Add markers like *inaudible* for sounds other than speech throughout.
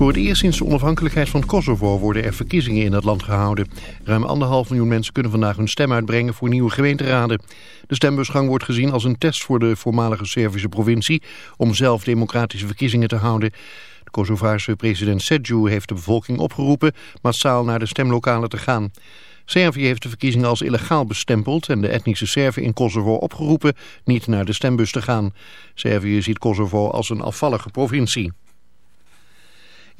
Voor het eerst sinds de onafhankelijkheid van Kosovo worden er verkiezingen in het land gehouden. Ruim anderhalf miljoen mensen kunnen vandaag hun stem uitbrengen voor nieuwe gemeenteraden. De stembusgang wordt gezien als een test voor de voormalige Servische provincie om zelf democratische verkiezingen te houden. De Kosovaarse president Sedju heeft de bevolking opgeroepen massaal naar de stemlokalen te gaan. Servië heeft de verkiezingen als illegaal bestempeld en de etnische Serven in Kosovo opgeroepen niet naar de stembus te gaan. Servië ziet Kosovo als een afvallige provincie.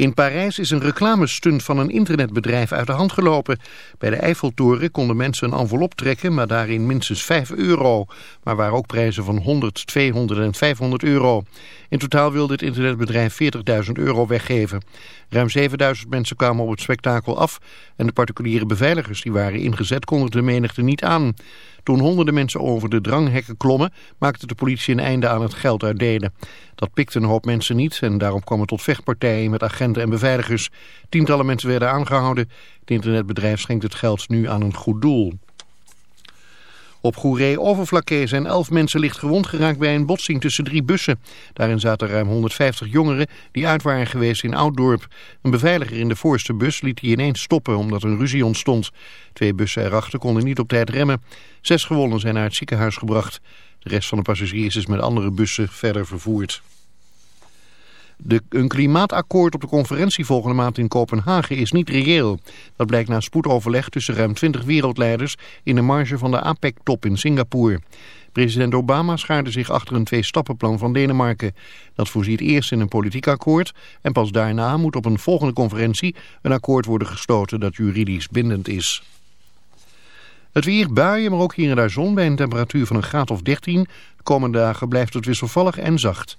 In Parijs is een reclamestunt van een internetbedrijf uit de hand gelopen. Bij de Eiffeltoren konden mensen een envelop trekken, maar daarin minstens 5 euro. Maar waren ook prijzen van 100, 200 en 500 euro. In totaal wilde het internetbedrijf 40.000 euro weggeven. Ruim 7000 mensen kwamen op het spektakel af en de particuliere beveiligers die waren ingezet konden de menigte niet aan. Toen honderden mensen over de dranghekken klommen, maakte de politie een einde aan het geld uitdelen. Dat pikte een hoop mensen niet en daarom kwam het tot vechtpartijen met agenten en beveiligers. Tientallen mensen werden aangehouden. Het internetbedrijf schenkt het geld nu aan een goed doel. Op Goeree-Overflakkee zijn elf mensen licht gewond geraakt bij een botsing tussen drie bussen. Daarin zaten ruim 150 jongeren die uit waren geweest in Ouddorp. Een beveiliger in de voorste bus liet die ineens stoppen omdat een ruzie ontstond. Twee bussen erachter konden niet op tijd remmen. Zes gewonden zijn naar het ziekenhuis gebracht. De rest van de passagiers is met andere bussen verder vervoerd. De, een klimaatakkoord op de conferentie volgende maand in Kopenhagen is niet reëel. Dat blijkt na spoedoverleg tussen ruim 20 wereldleiders in de marge van de APEC-top in Singapore. President Obama schaarde zich achter een twee-stappenplan van Denemarken. Dat voorziet eerst in een politiek akkoord en pas daarna moet op een volgende conferentie een akkoord worden gestoten dat juridisch bindend is. Het weer, buien, maar ook hier en daar zon bij een temperatuur van een graad of 13. De komende dagen blijft het wisselvallig en zacht.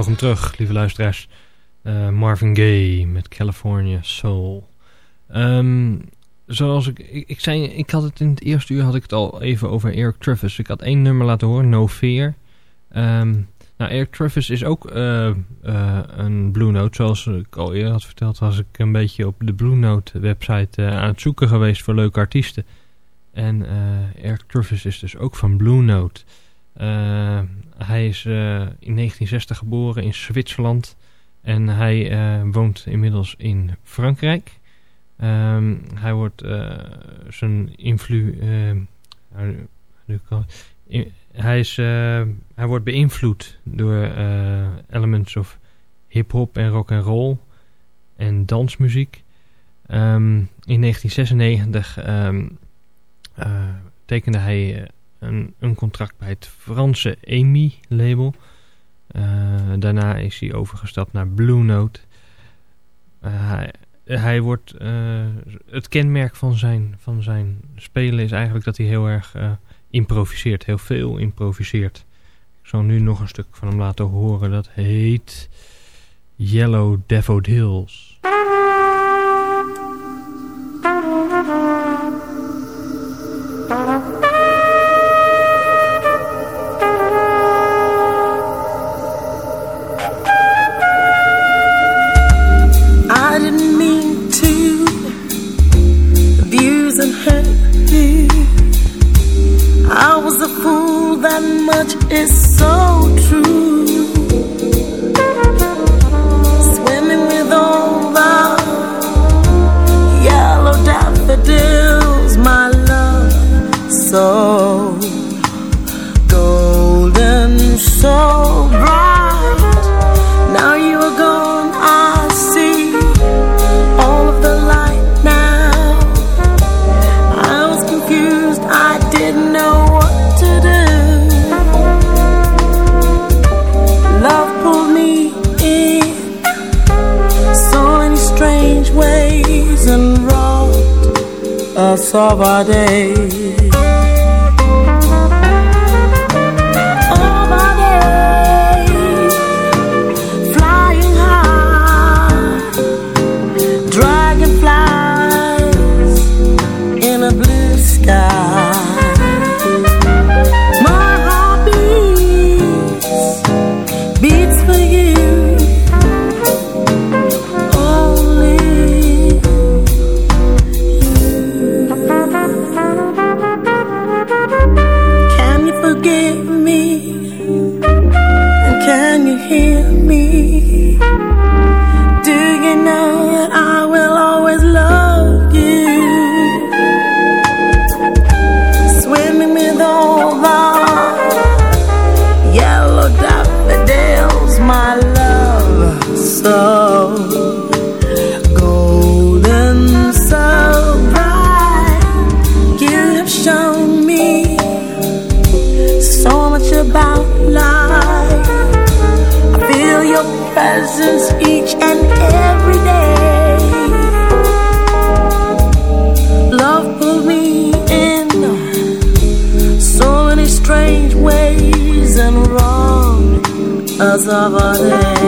Terug, lieve luisteraars. Uh, Marvin Gaye met California Soul. Um, zoals ik, ik, ik, zei, ik had het in het eerste uur had ik het al even over Eric Travis. Ik had één nummer laten horen, No Fear. Um, nou, Eric Travis is ook uh, uh, een Blue Note. Zoals ik al eerder had verteld, was ik een beetje op de Blue Note website aan het zoeken geweest voor leuke artiesten. En Eric Travis is dus ook van Blue Note. Hij is in 1960 geboren in Zwitserland. En hij woont inmiddels in Frankrijk. Um, hij wordt zijn invloed. Uh, hij, is, hij wordt beïnvloed door elements of hip-hop en rock and roll en dansmuziek. Um, in 1996 um, tekende hij een, een, contract bij het Franse EMI label. daarna is hij overgestapt naar Blue Note. hij, hij wordt, uh, het kenmerk van zijn, van zijn spelen is eigenlijk dat hij heel erg improviseert. Heel veel improviseert. Ik zal nu nog een stuk van hem laten horen. Dat heet Yellow Daffodils. much Of our day. zavane.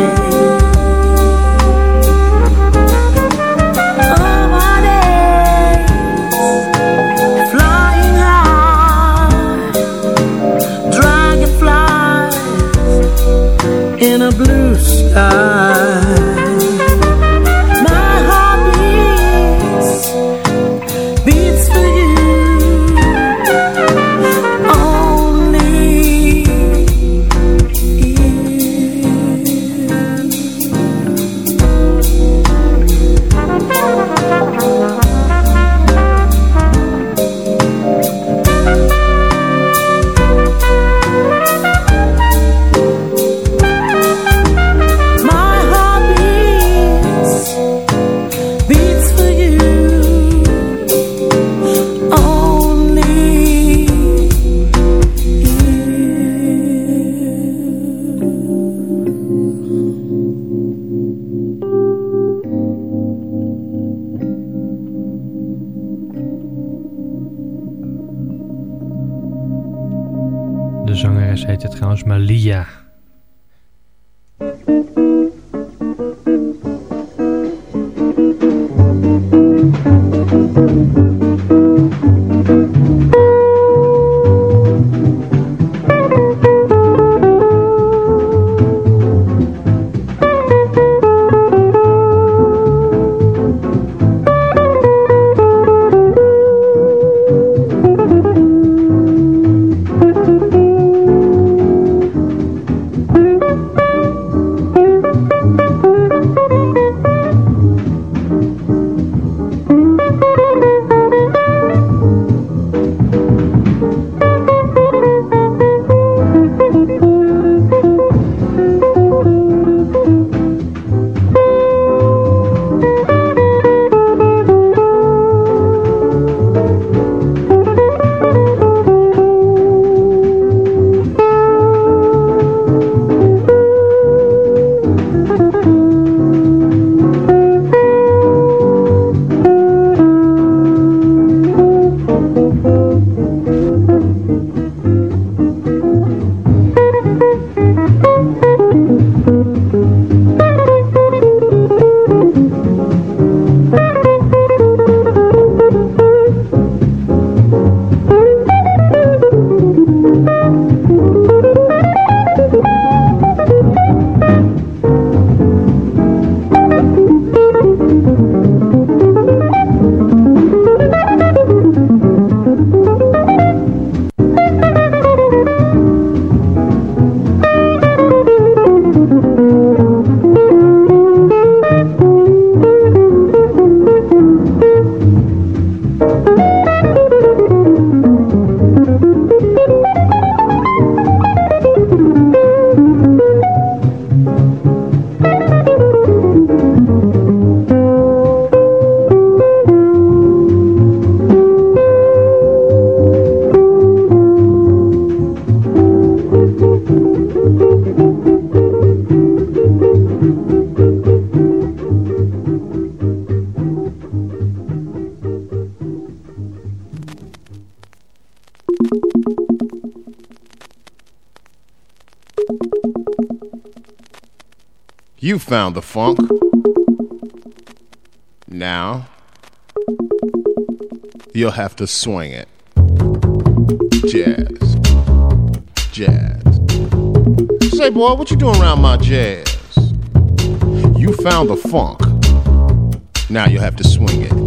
You found the funk. Now, you'll have to swing it. Jazz. Jazz. Say, boy, what you doing around my jazz? You found the funk. Now you'll have to swing it.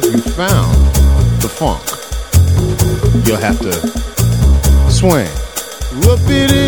that you found the funk. You'll have to swing. Whoop in.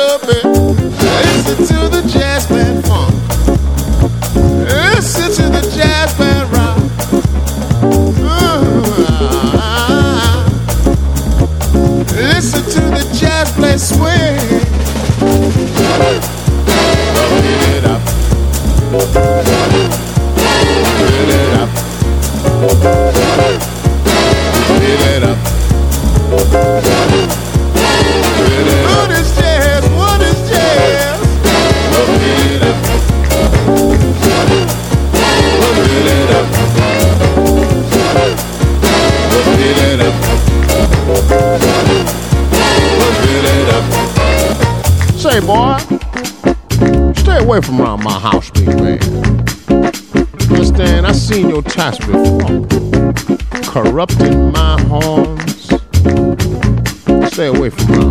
away from around my house, big man. Understand? I seen your ties before, corrupting my horns. Stay away from around.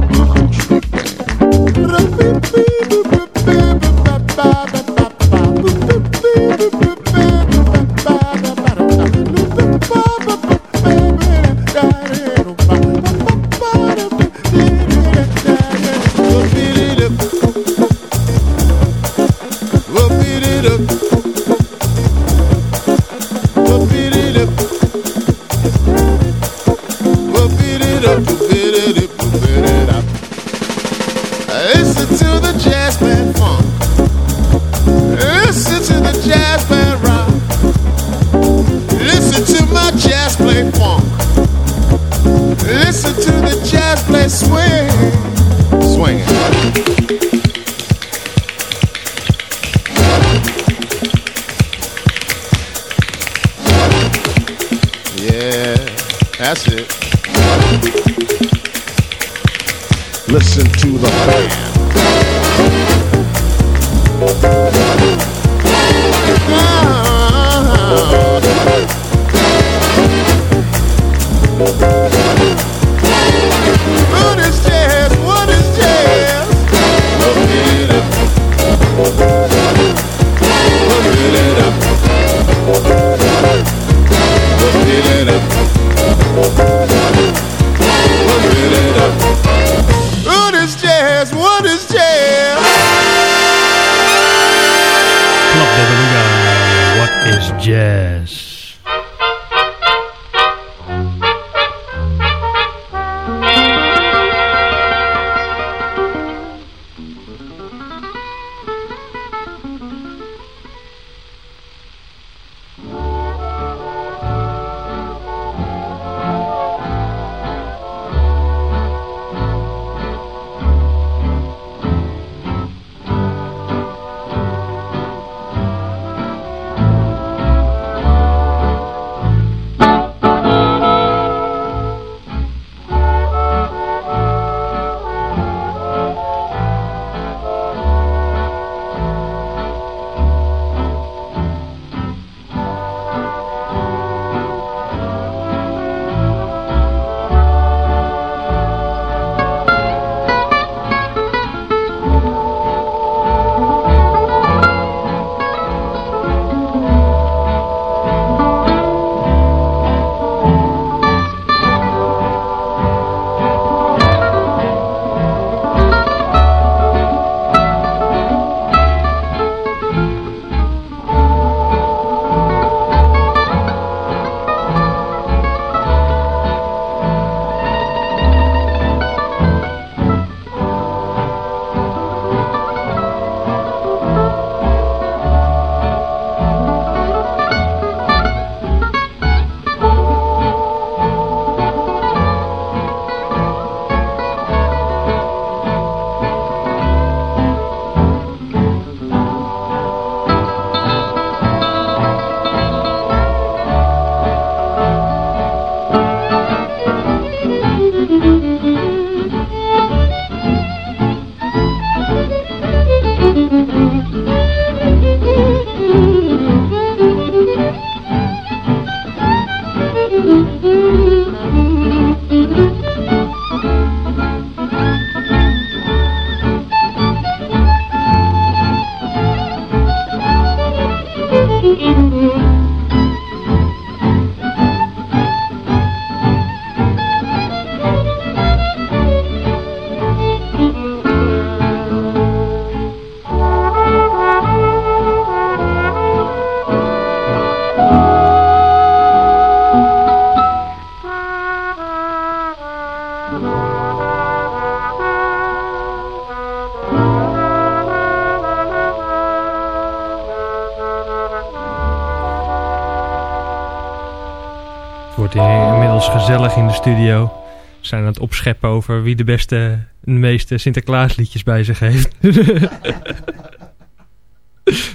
In de studio. We zijn aan het opscheppen over wie de beste, de meeste Sinterklaasliedjes bij zich heeft. *laughs*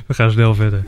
We gaan snel verder.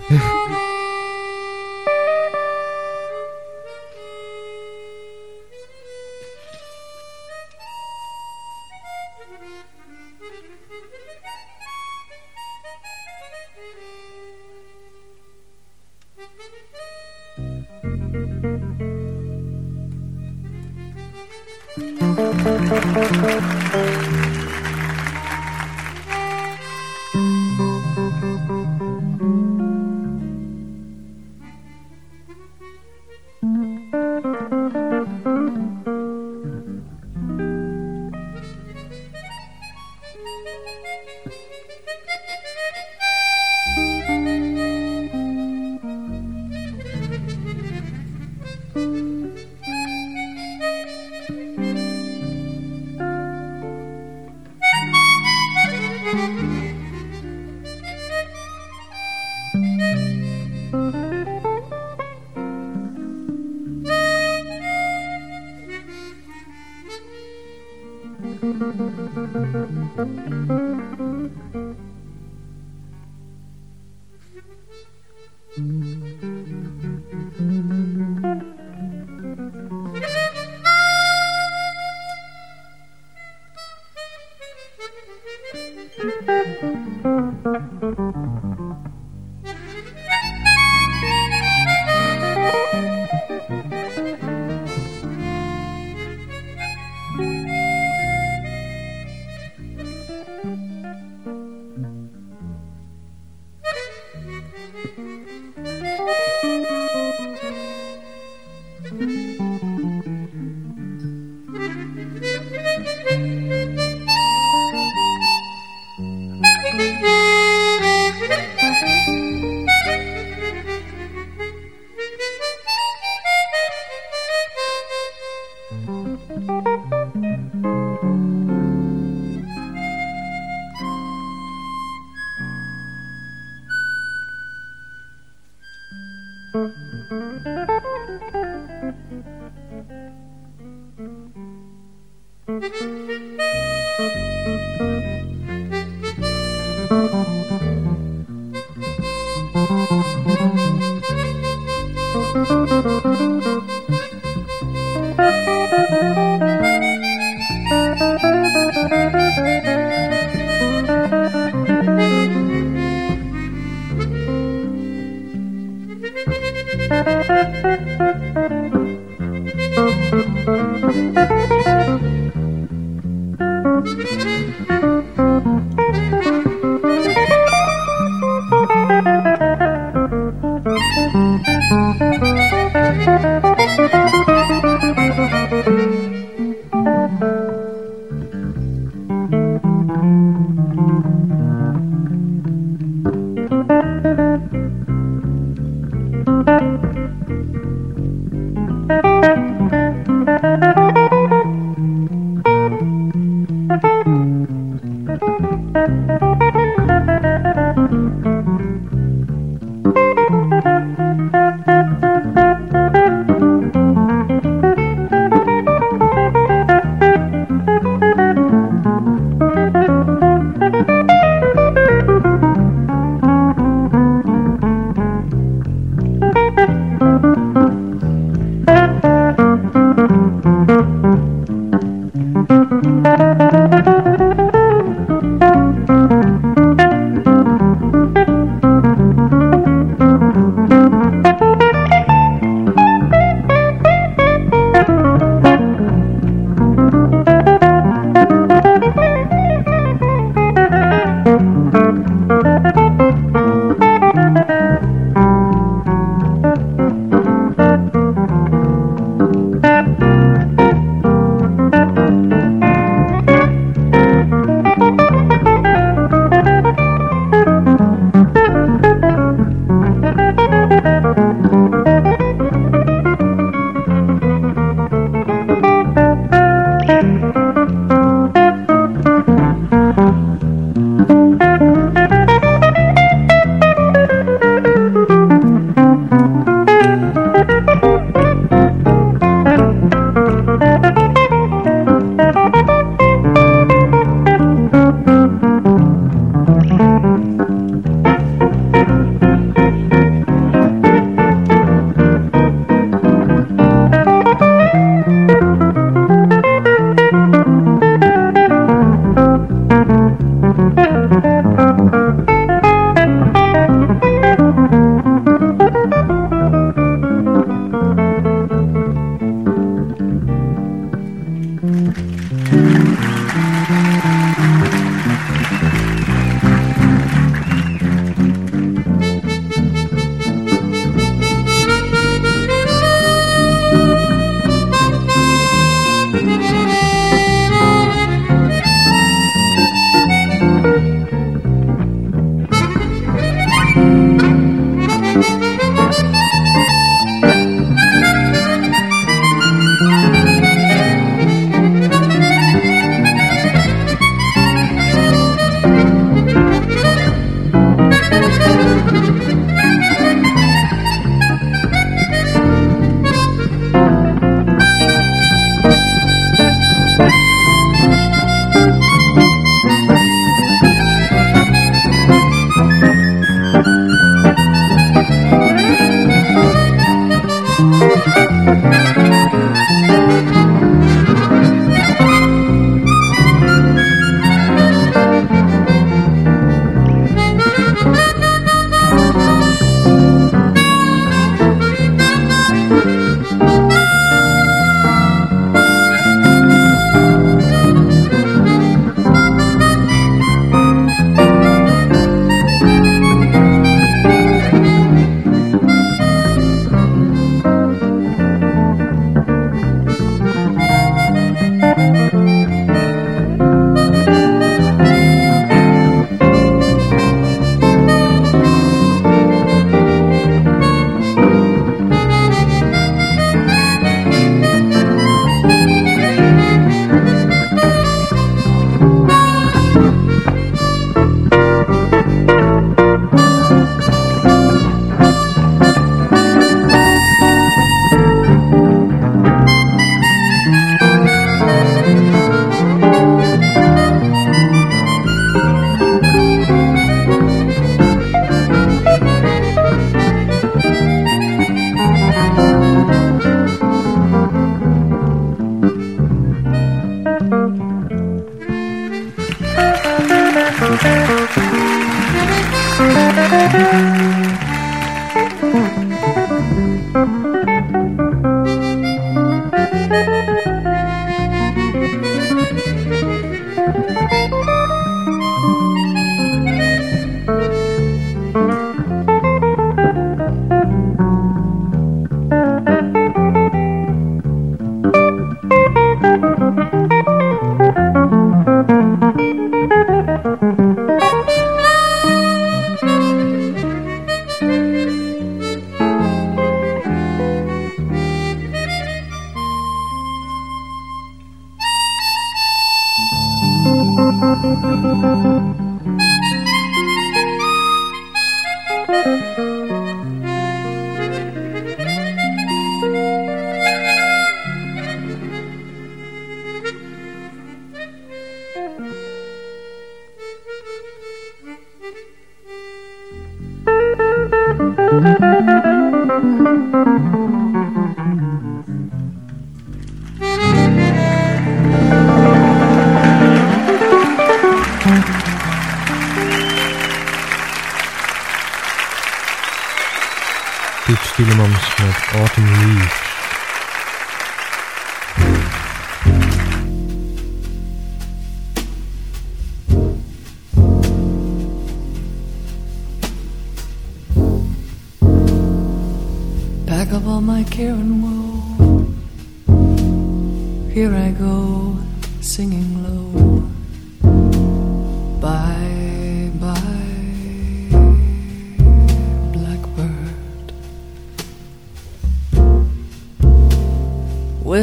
Williams met Autumn Leaves.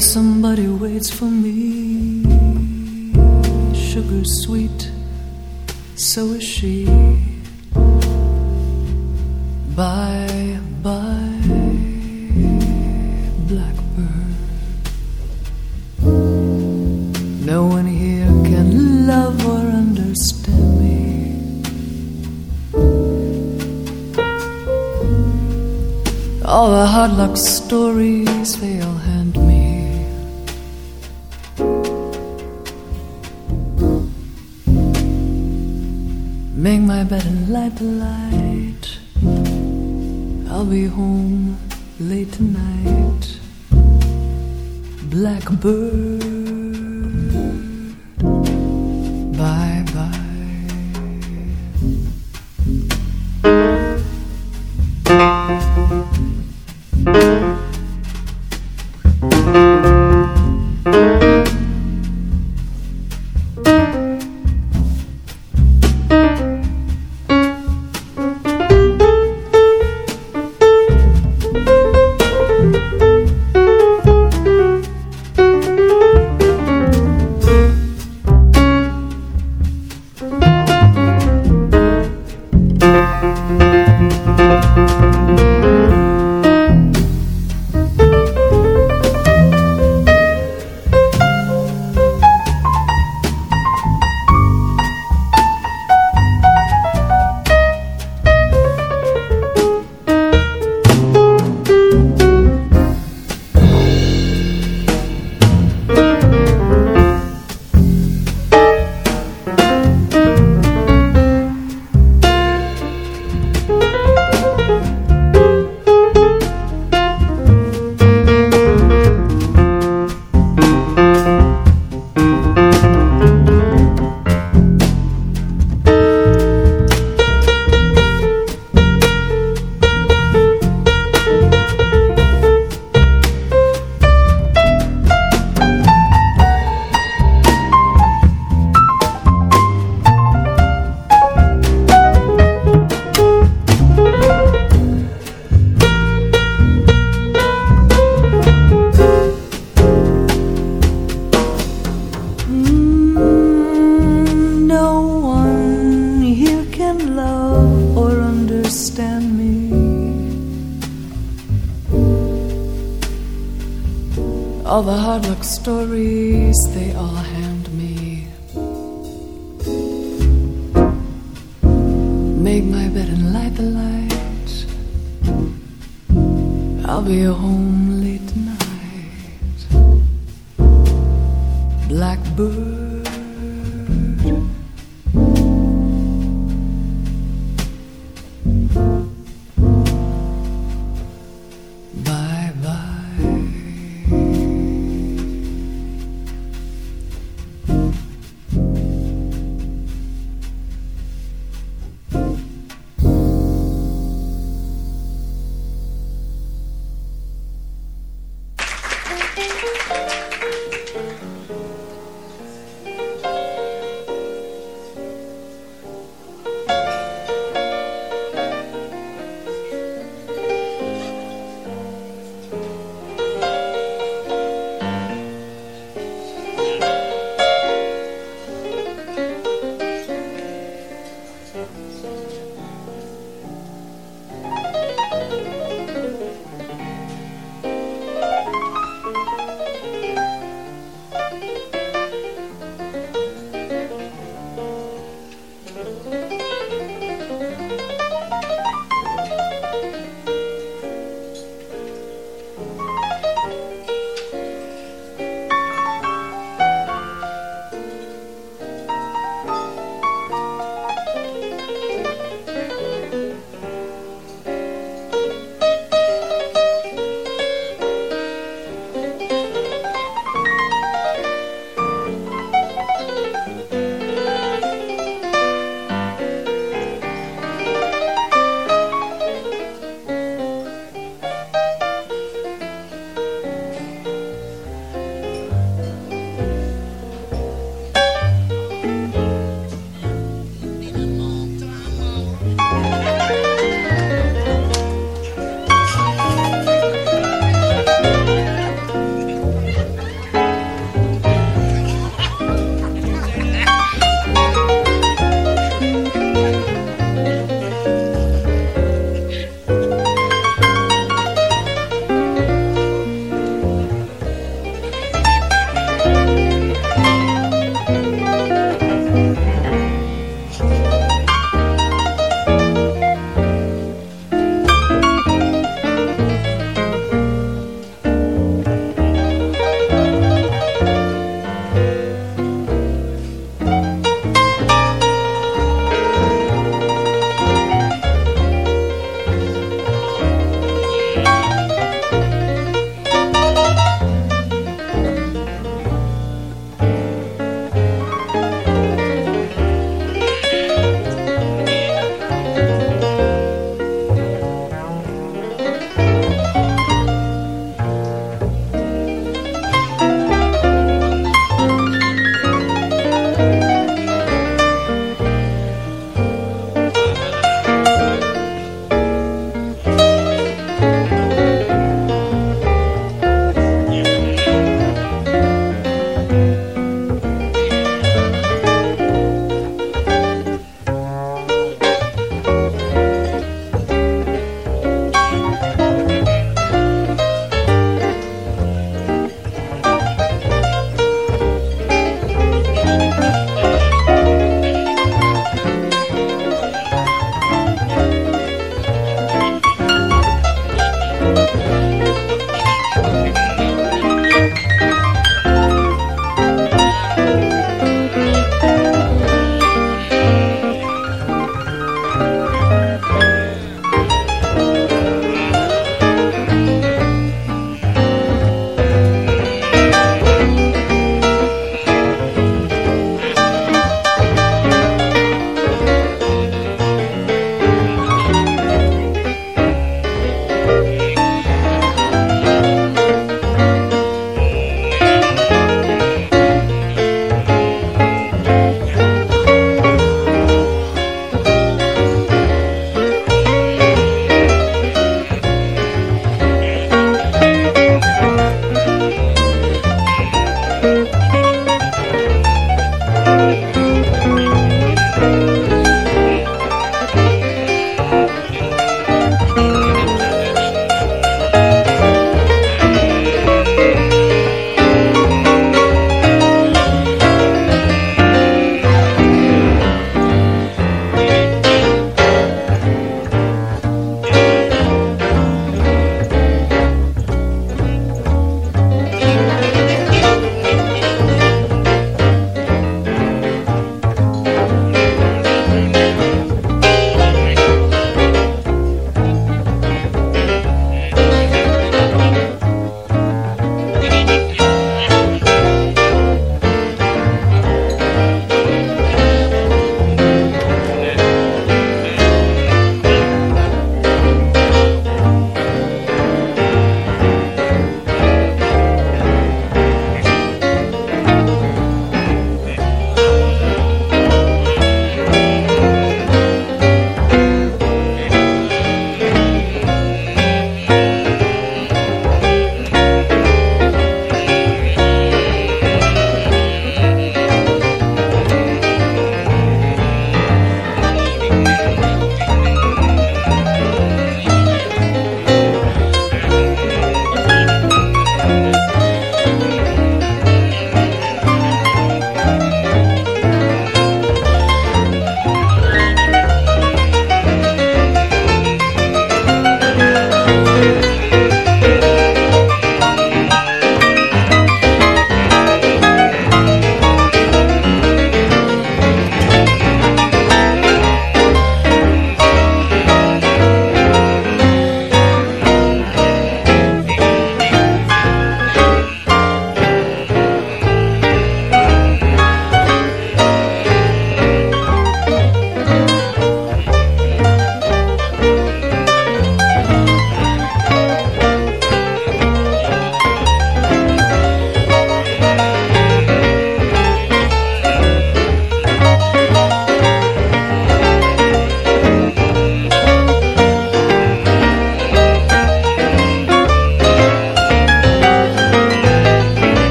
where somebody waits for me. Sugar sweet, so is she. the light. I'll be home late tonight. Blackbird. I'll be home late tonight. Blackbird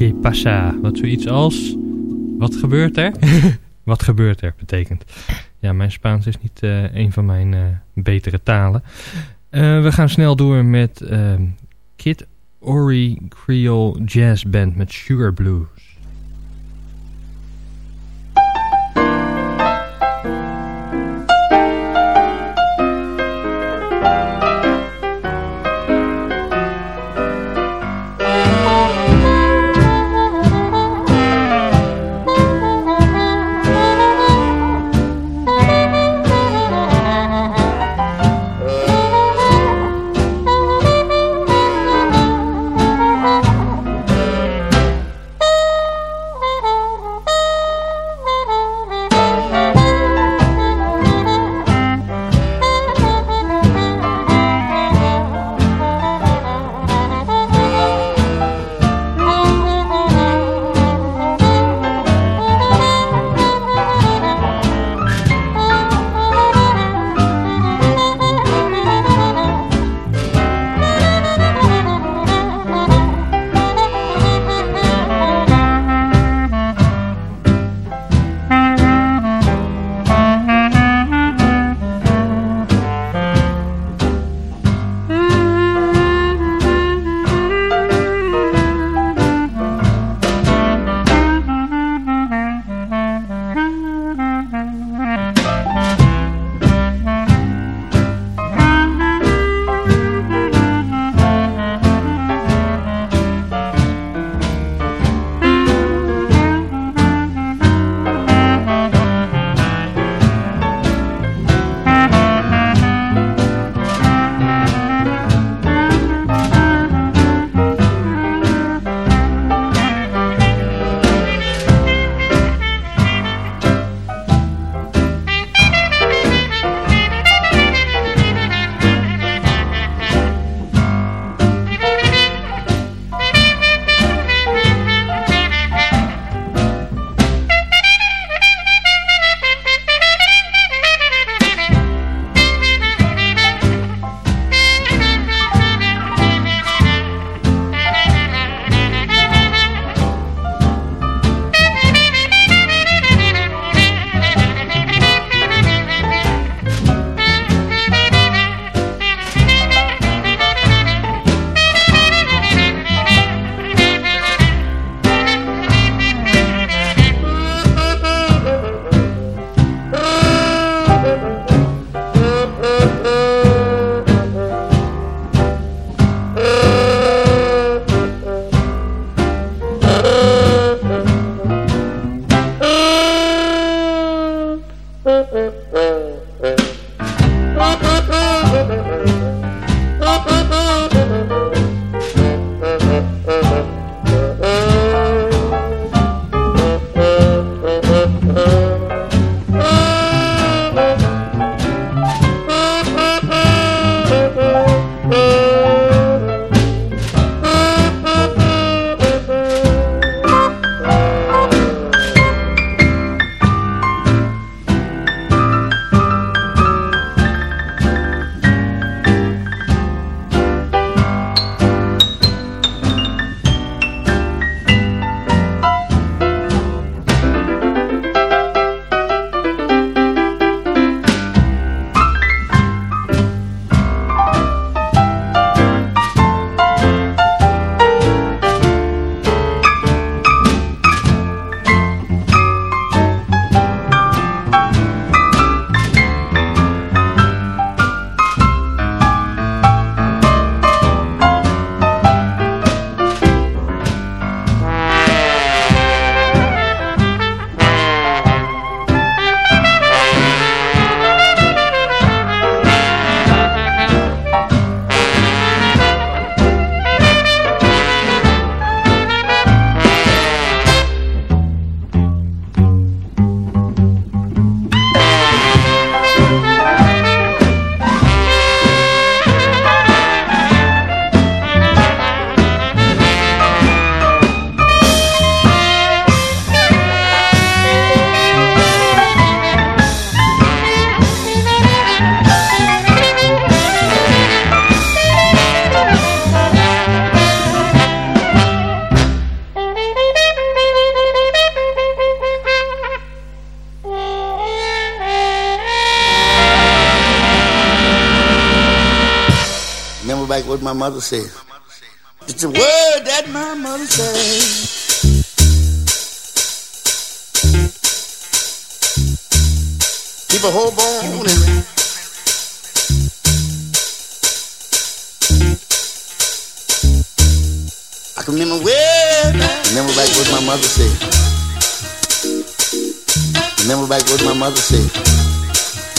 Yoke Passa. Wat zoiets als... Wat gebeurt er? *laughs* Wat gebeurt er betekent. Ja, mijn Spaans is niet eh, een van mijn eh, betere talen. Eh, we gaan snel door met ehm, Kid Ori Creole Jazz Band met Sugar Blues. Mother said. It's a word that my mother said. Keep a whole bone and I can remember where Remember back what my mother said. Remember back what my mother said.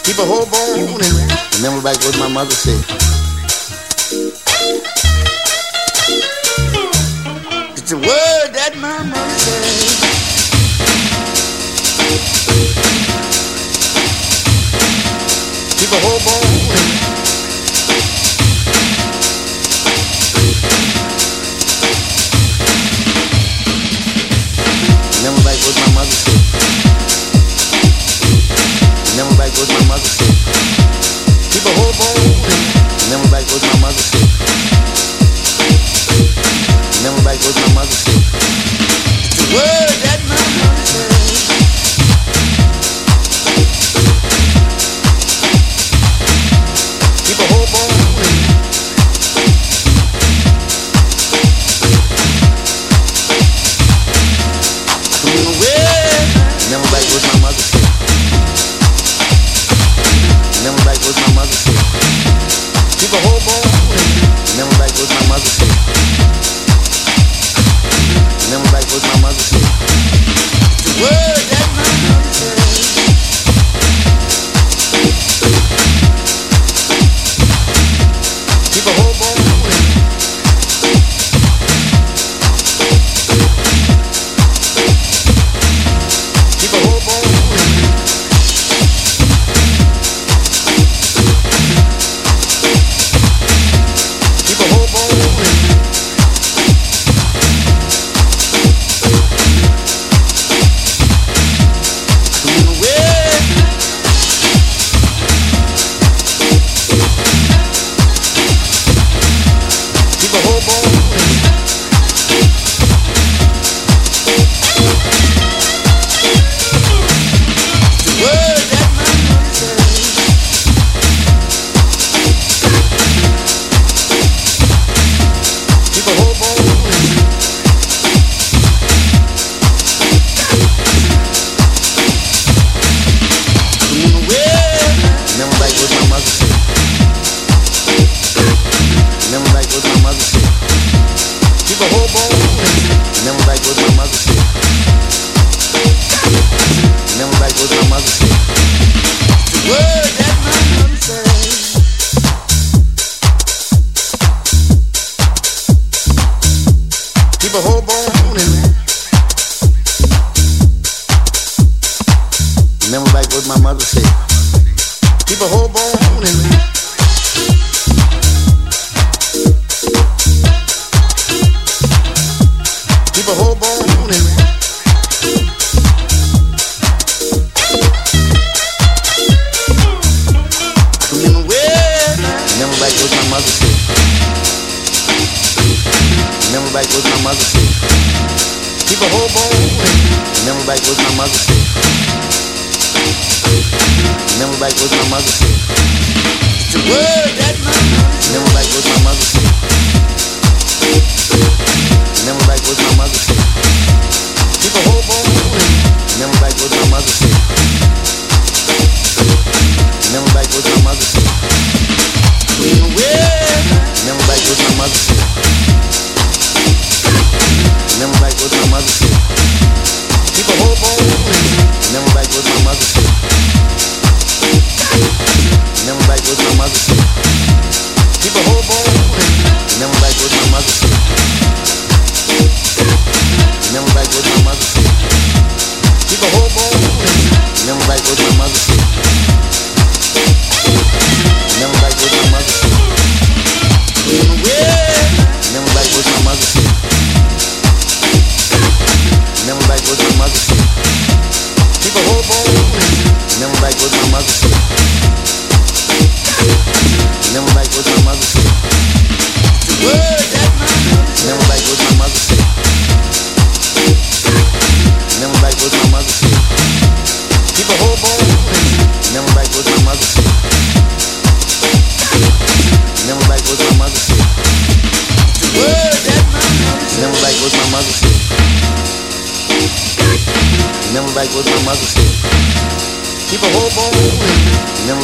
Keep a whole bone and Remember back what my mother said.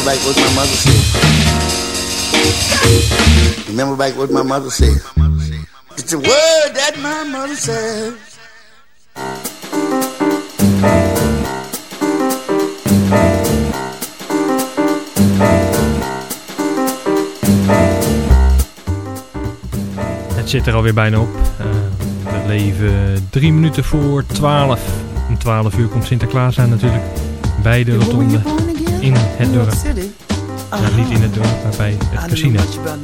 back what my mother said. Remember back what my mother said. It's a word that my mother said. Het zit er alweer bijna op. Uh, we leven drie minuten voor twaalf. Om twaalf uur komt Sinterklaas aan natuurlijk. Bij de rotonde in het dorp. Nou, niet ah. in het dorp, waarbij het ah, casino. Um,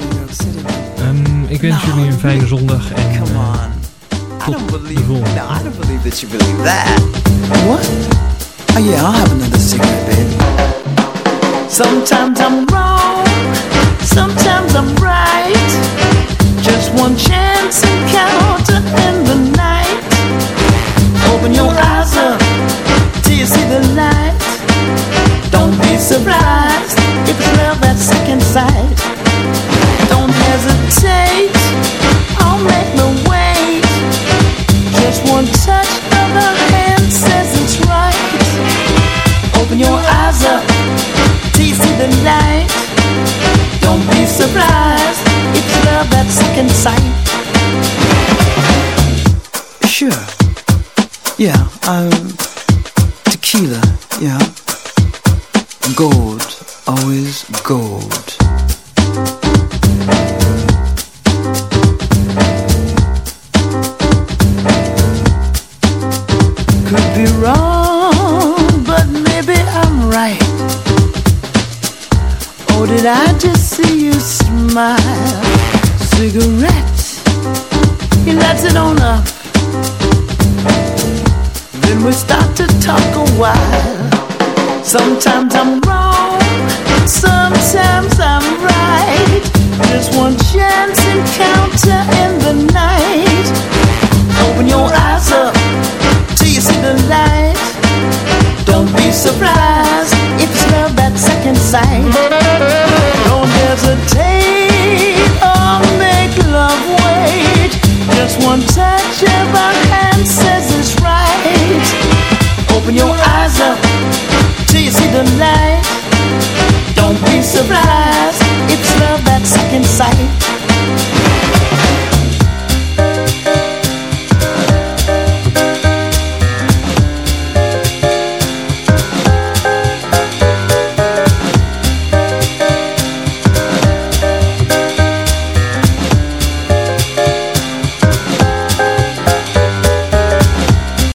ehm, ik wens jullie een fijne zondag en uh, tot de volgende. What? Oh yeah, I'll have another cigarette, baby. Sometimes I'm wrong, sometimes I'm right. Just one chance encounter in the night. Open your eyes up till you see the light. Don't be surprised. It's love that's second sight.